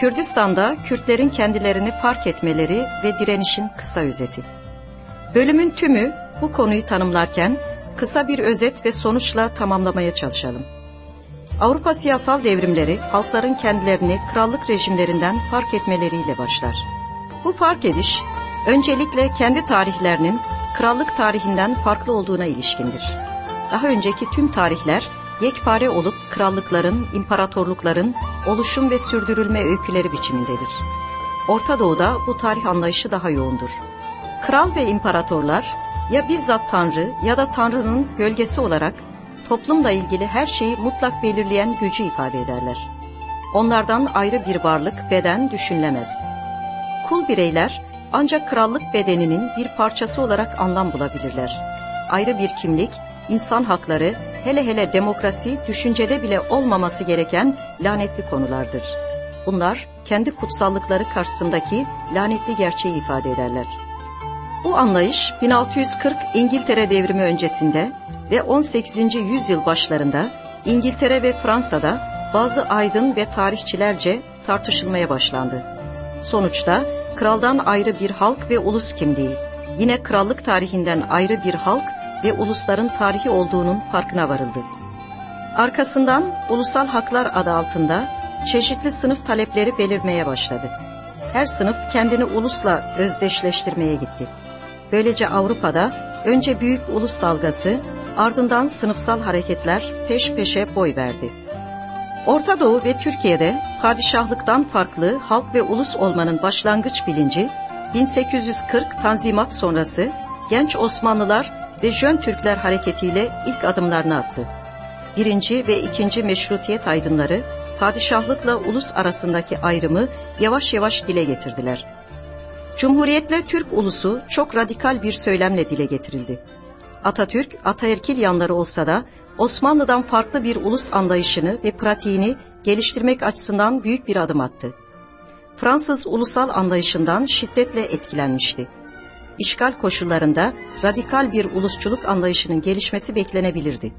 Kürdistan'da Kürtlerin kendilerini fark etmeleri ve direnişin kısa özeti. Bölümün tümü bu konuyu tanımlarken kısa bir özet ve sonuçla tamamlamaya çalışalım. Avrupa siyasal devrimleri halkların kendilerini krallık rejimlerinden fark etmeleriyle başlar. Bu fark ediş öncelikle kendi tarihlerinin krallık tarihinden farklı olduğuna ilişkindir. Daha önceki tüm tarihler yekpare olup krallıkların, imparatorlukların oluşum ve sürdürülme öyküleri biçimindedir. Orta Doğu'da bu tarih anlayışı daha yoğundur. Kral ve imparatorlar ya bizzat Tanrı ya da Tanrı'nın gölgesi olarak toplumla ilgili her şeyi mutlak belirleyen gücü ifade ederler. Onlardan ayrı bir varlık, beden düşünülemez. Kul bireyler ancak krallık bedeninin bir parçası olarak anlam bulabilirler. Ayrı bir kimlik, insan hakları, hele hele demokrasi düşüncede bile olmaması gereken lanetli konulardır. Bunlar kendi kutsallıkları karşısındaki lanetli gerçeği ifade ederler. Bu anlayış 1640 İngiltere devrimi öncesinde ve 18. yüzyıl başlarında İngiltere ve Fransa'da bazı aydın ve tarihçilerce tartışılmaya başlandı. Sonuçta kraldan ayrı bir halk ve ulus kimliği, yine krallık tarihinden ayrı bir halk ve ulusların tarihi olduğunun farkına varıldı. Arkasından ulusal haklar adı altında çeşitli sınıf talepleri belirmeye başladı. Her sınıf kendini ulusla özdeşleştirmeye gitti. Böylece Avrupa'da önce büyük ulus dalgası, ardından sınıfsal hareketler peş peşe boy verdi. Orta Doğu ve Türkiye'de padişahlıktan farklı halk ve ulus olmanın başlangıç bilinci 1840 Tanzimat sonrası genç Osmanlılar ve Jön Türkler hareketiyle ilk adımlarını attı. Birinci ve ikinci meşrutiyet aydınları padişahlıkla ulus arasındaki ayrımı yavaş yavaş dile getirdiler. Cumhuriyetle Türk ulusu çok radikal bir söylemle dile getirildi. Atatürk, ataerkil yanları olsa da Osmanlı'dan farklı bir ulus anlayışını ve pratiğini geliştirmek açısından büyük bir adım attı. Fransız ulusal anlayışından şiddetle etkilenmişti. İşgal koşullarında radikal bir ulusçuluk anlayışının gelişmesi beklenebilirdi.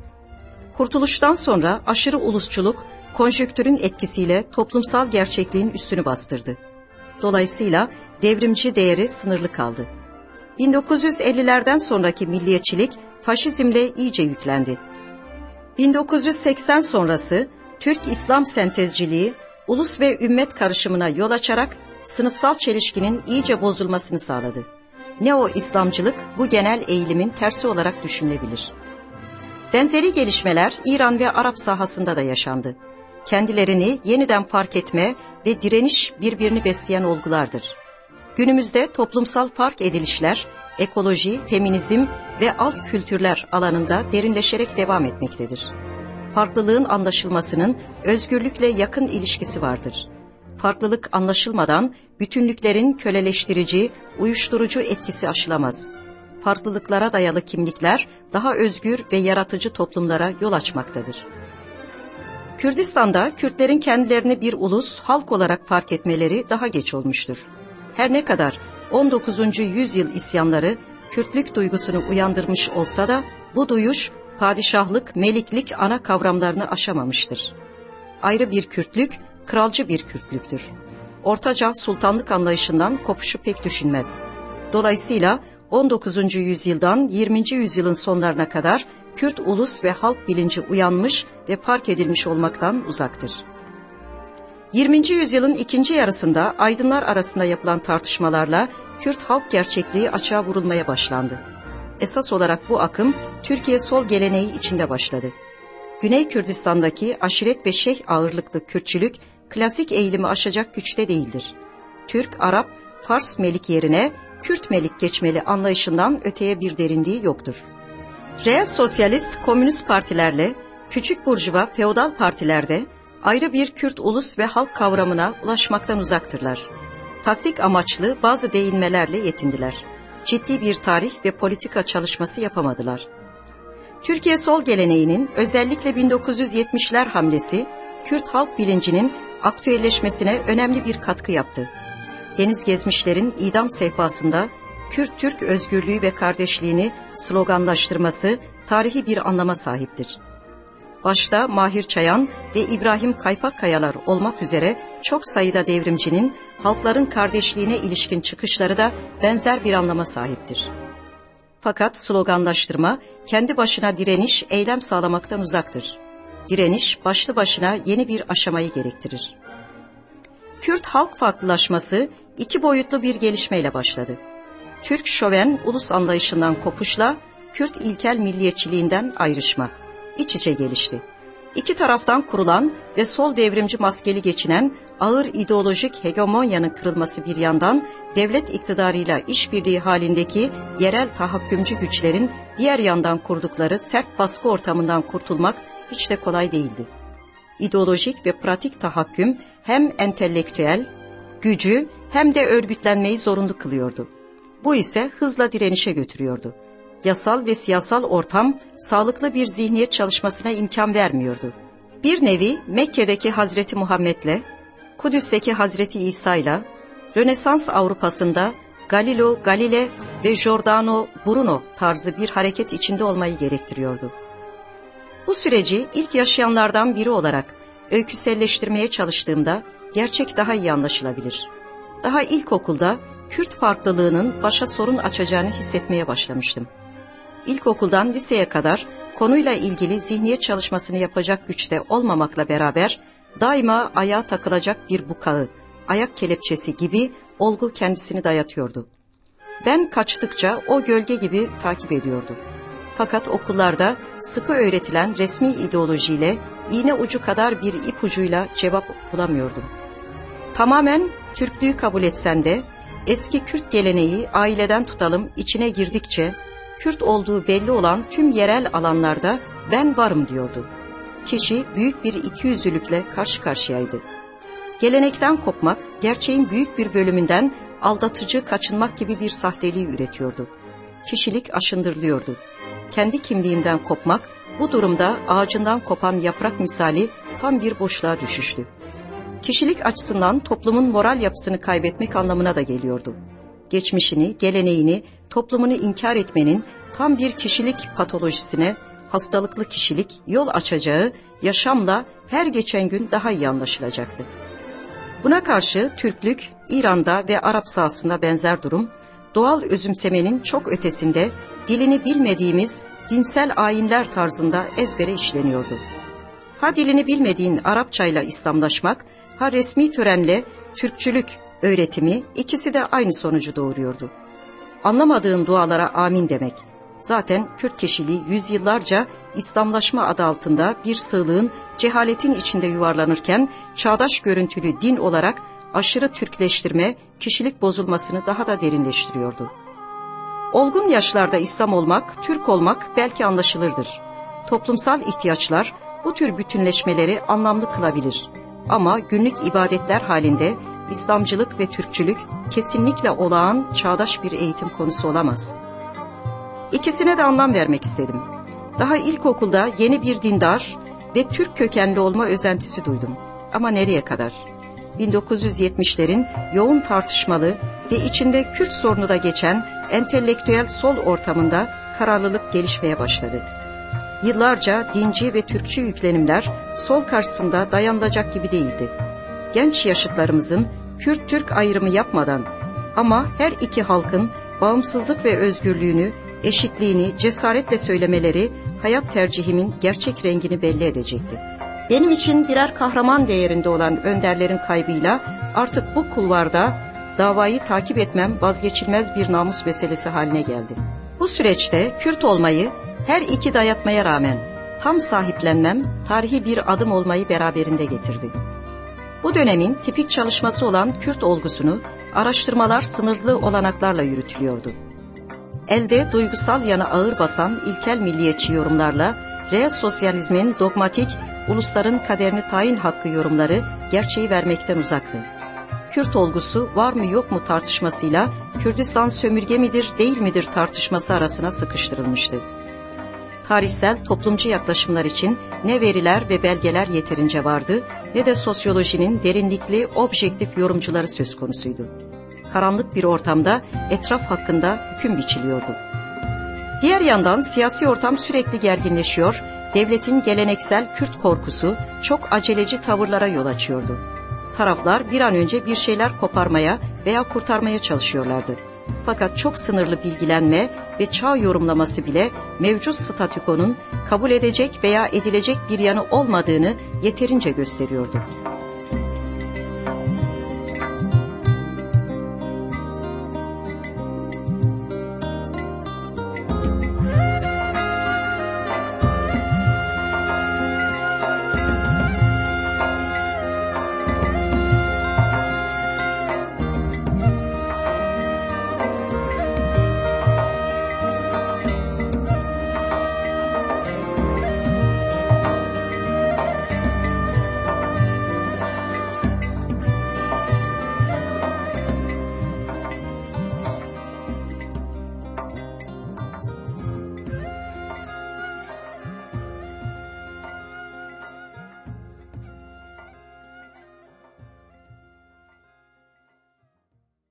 Kurtuluştan sonra aşırı ulusçuluk konjöktürün etkisiyle toplumsal gerçekliğin üstünü bastırdı. Dolayısıyla devrimci değeri sınırlı kaldı. 1950'lerden sonraki milliyetçilik faşizmle iyice yüklendi. 1980 sonrası Türk İslam sentezciliği ulus ve ümmet karışımına yol açarak sınıfsal çelişkinin iyice bozulmasını sağladı. Neo-İslamcılık bu genel eğilimin tersi olarak düşünülebilir. Benzeri gelişmeler İran ve Arap sahasında da yaşandı. Kendilerini yeniden fark etme ve direniş birbirini besleyen olgulardır. Günümüzde toplumsal fark edilişler, ekoloji, feminizm ve alt kültürler alanında derinleşerek devam etmektedir. Farklılığın anlaşılmasının özgürlükle yakın ilişkisi vardır. Farklılık anlaşılmadan bütünlüklerin köleleştirici, uyuşturucu etkisi aşılamaz. Farklılıklara dayalı kimlikler daha özgür ve yaratıcı toplumlara yol açmaktadır. Kürdistan'da Kürtlerin kendilerini bir ulus, halk olarak fark etmeleri daha geç olmuştur. Her ne kadar 19. yüzyıl isyanları Kürtlük duygusunu uyandırmış olsa da bu duyuş padişahlık, meliklik ana kavramlarını aşamamıştır. Ayrı bir Kürtlük, kralcı bir Kürtlüktür. Ortaca sultanlık anlayışından kopuşu pek düşünmez. Dolayısıyla 19. yüzyıldan 20. yüzyılın sonlarına kadar Kürt ulus ve halk bilinci uyanmış ve fark edilmiş olmaktan uzaktır. 20. yüzyılın ikinci yarısında aydınlar arasında yapılan tartışmalarla Kürt halk gerçekliği açığa vurulmaya başlandı. Esas olarak bu akım Türkiye sol geleneği içinde başladı. Güney Kürdistan'daki aşiret ve şeyh ağırlıklı Kürtçülük klasik eğilimi aşacak güçte değildir. Türk, Arap, Fars melik yerine Kürt melik geçmeli anlayışından öteye bir derinliği yoktur. Reel sosyalist komünist partilerle küçük burjuva feodal partilerde ayrı bir Kürt ulus ve halk kavramına ulaşmaktan uzaktırlar. Taktik amaçlı bazı değinmelerle yetindiler. Ciddi bir tarih ve politika çalışması yapamadılar. Türkiye sol geleneğinin özellikle 1970'ler hamlesi Kürt halk bilincinin aktüelleşmesine önemli bir katkı yaptı. Deniz gezmişlerin idam sehpasında Kürt-Türk özgürlüğü ve kardeşliğini sloganlaştırması tarihi bir anlama sahiptir. başta Mahir Çayan ve İbrahim Kaypakkayalar olmak üzere çok sayıda devrimcinin halkların kardeşliğine ilişkin çıkışları da benzer bir anlama sahiptir. Fakat sloganlaştırma kendi başına direniş eylem sağlamaktan uzaktır. Direniş başlı başına yeni bir aşamayı gerektirir. Kürt halk farklılaşması iki boyutlu bir gelişmeyle başladı. Türk şoven ulus anlayışından kopuşla Kürt ilkel milliyetçiliğinden ayrışma iç içe gelişti. İki taraftan kurulan ve sol devrimci maskeli geçinen ağır ideolojik hegemonyanın kırılması bir yandan devlet iktidarıyla işbirliği halindeki yerel tahakkümcü güçlerin diğer yandan kurdukları sert baskı ortamından kurtulmak hiç de kolay değildi. İdeolojik ve pratik tahakküm hem entelektüel, gücü hem de örgütlenmeyi zorunlu kılıyordu. Bu ise hızla direnişe götürüyordu. Yasal ve siyasal ortam sağlıklı bir zihniyet çalışmasına imkan vermiyordu. Bir nevi Mekke'deki Hazreti Muhammed'le, Kudüs'teki Hazreti İsa'yla, Rönesans Avrupa'sında Galileo Galile ve Giordano Bruno tarzı bir hareket içinde olmayı gerektiriyordu. Bu süreci ilk yaşayanlardan biri olarak öyküselleştirmeye çalıştığımda gerçek daha iyi anlaşılabilir. Daha ilkokulda Kürt farklılığının başa sorun açacağını hissetmeye başlamıştım. İlkokuldan liseye kadar konuyla ilgili zihniyet çalışmasını yapacak güçte olmamakla beraber daima ayağa takılacak bir bukağı, ayak kelepçesi gibi olgu kendisini dayatıyordu. Ben kaçtıkça o gölge gibi takip ediyordu. Fakat okullarda sıkı öğretilen resmi ideolojiyle iğne ucu kadar bir ipucuyla cevap bulamıyordum. Tamamen Türklüğü kabul etsen de eski Kürt geleneği aileden tutalım içine girdikçe Kürt olduğu belli olan tüm yerel alanlarda ben varım diyordu. Kişi büyük bir ikiyüzlülükle karşı karşıyaydı. Gelenekten kopmak, gerçeğin büyük bir bölümünden aldatıcı kaçınmak gibi bir sahteliği üretiyordu. Kişilik aşındırılıyordu. Kendi kimliğimden kopmak, bu durumda ağacından kopan yaprak misali tam bir boşluğa düşüştü. Kişilik açısından toplumun moral yapısını kaybetmek anlamına da geliyordu. Geçmişini, geleneğini, toplumunu inkar etmenin tam bir kişilik patolojisine, hastalıklı kişilik yol açacağı yaşamla her geçen gün daha iyi anlaşılacaktı. Buna karşı Türklük, İran'da ve Arap sahasında benzer durum, doğal özümsemenin çok ötesinde dilini bilmediğimiz dinsel ayinler tarzında ezbere işleniyordu. Ha dilini bilmediğin Arapçayla İslamlaşmak, ha resmi törenle Türkçülük öğretimi ikisi de aynı sonucu doğuruyordu. Anlamadığın dualara amin demek. Zaten Kürt kişiliği yüzyıllarca İslamlaşma adı altında bir sığlığın cehaletin içinde yuvarlanırken çağdaş görüntülü din olarak aşırı Türkleştirme kişilik bozulmasını daha da derinleştiriyordu. Olgun yaşlarda İslam olmak, Türk olmak belki anlaşılırdır. Toplumsal ihtiyaçlar bu tür bütünleşmeleri anlamlı kılabilir. Ama günlük ibadetler halinde İslamcılık ve Türkçülük kesinlikle olağan çağdaş bir eğitim konusu olamaz. İkisine de anlam vermek istedim. Daha ilkokulda yeni bir dindar ve Türk kökenli olma özentisi duydum. Ama nereye kadar? 1970'lerin yoğun tartışmalı ve içinde Kürt sorunu da geçen entelektüel sol ortamında kararlılık gelişmeye başladı. Yıllarca dinci ve Türkçü yüklenimler sol karşısında dayanılacak gibi değildi. Genç yaşıtlarımızın Kürt-Türk ayrımı yapmadan ama her iki halkın bağımsızlık ve özgürlüğünü, eşitliğini cesaretle söylemeleri hayat tercihimin gerçek rengini belli edecekti. Benim için birer kahraman değerinde olan önderlerin kaybıyla artık bu kulvarda davayı takip etmem vazgeçilmez bir namus meselesi haline geldi. Bu süreçte Kürt olmayı her iki dayatmaya rağmen tam sahiplenmem tarihi bir adım olmayı beraberinde getirdi. Bu dönemin tipik çalışması olan Kürt olgusunu araştırmalar sınırlı olanaklarla yürütülüyordu. Elde duygusal yana ağır basan ilkel milliyetçi yorumlarla reel sosyalizmin dogmatik ulusların kaderini tayin hakkı yorumları gerçeği vermekten uzaktı. Kürt olgusu var mı yok mu tartışmasıyla Kürdistan sömürge midir değil midir tartışması arasına sıkıştırılmıştı tarihsel toplumcu yaklaşımlar için ne veriler ve belgeler yeterince vardı ne de sosyolojinin derinlikli objektif yorumcuları söz konusuydu. Karanlık bir ortamda etraf hakkında hüküm biçiliyordu. Diğer yandan siyasi ortam sürekli gerginleşiyor, devletin geleneksel Kürt korkusu çok aceleci tavırlara yol açıyordu. Taraflar bir an önce bir şeyler koparmaya veya kurtarmaya çalışıyorlardı. Fakat çok sınırlı bilgilenme ve çağ yorumlaması bile mevcut statükonun kabul edecek veya edilecek bir yanı olmadığını yeterince gösteriyordu.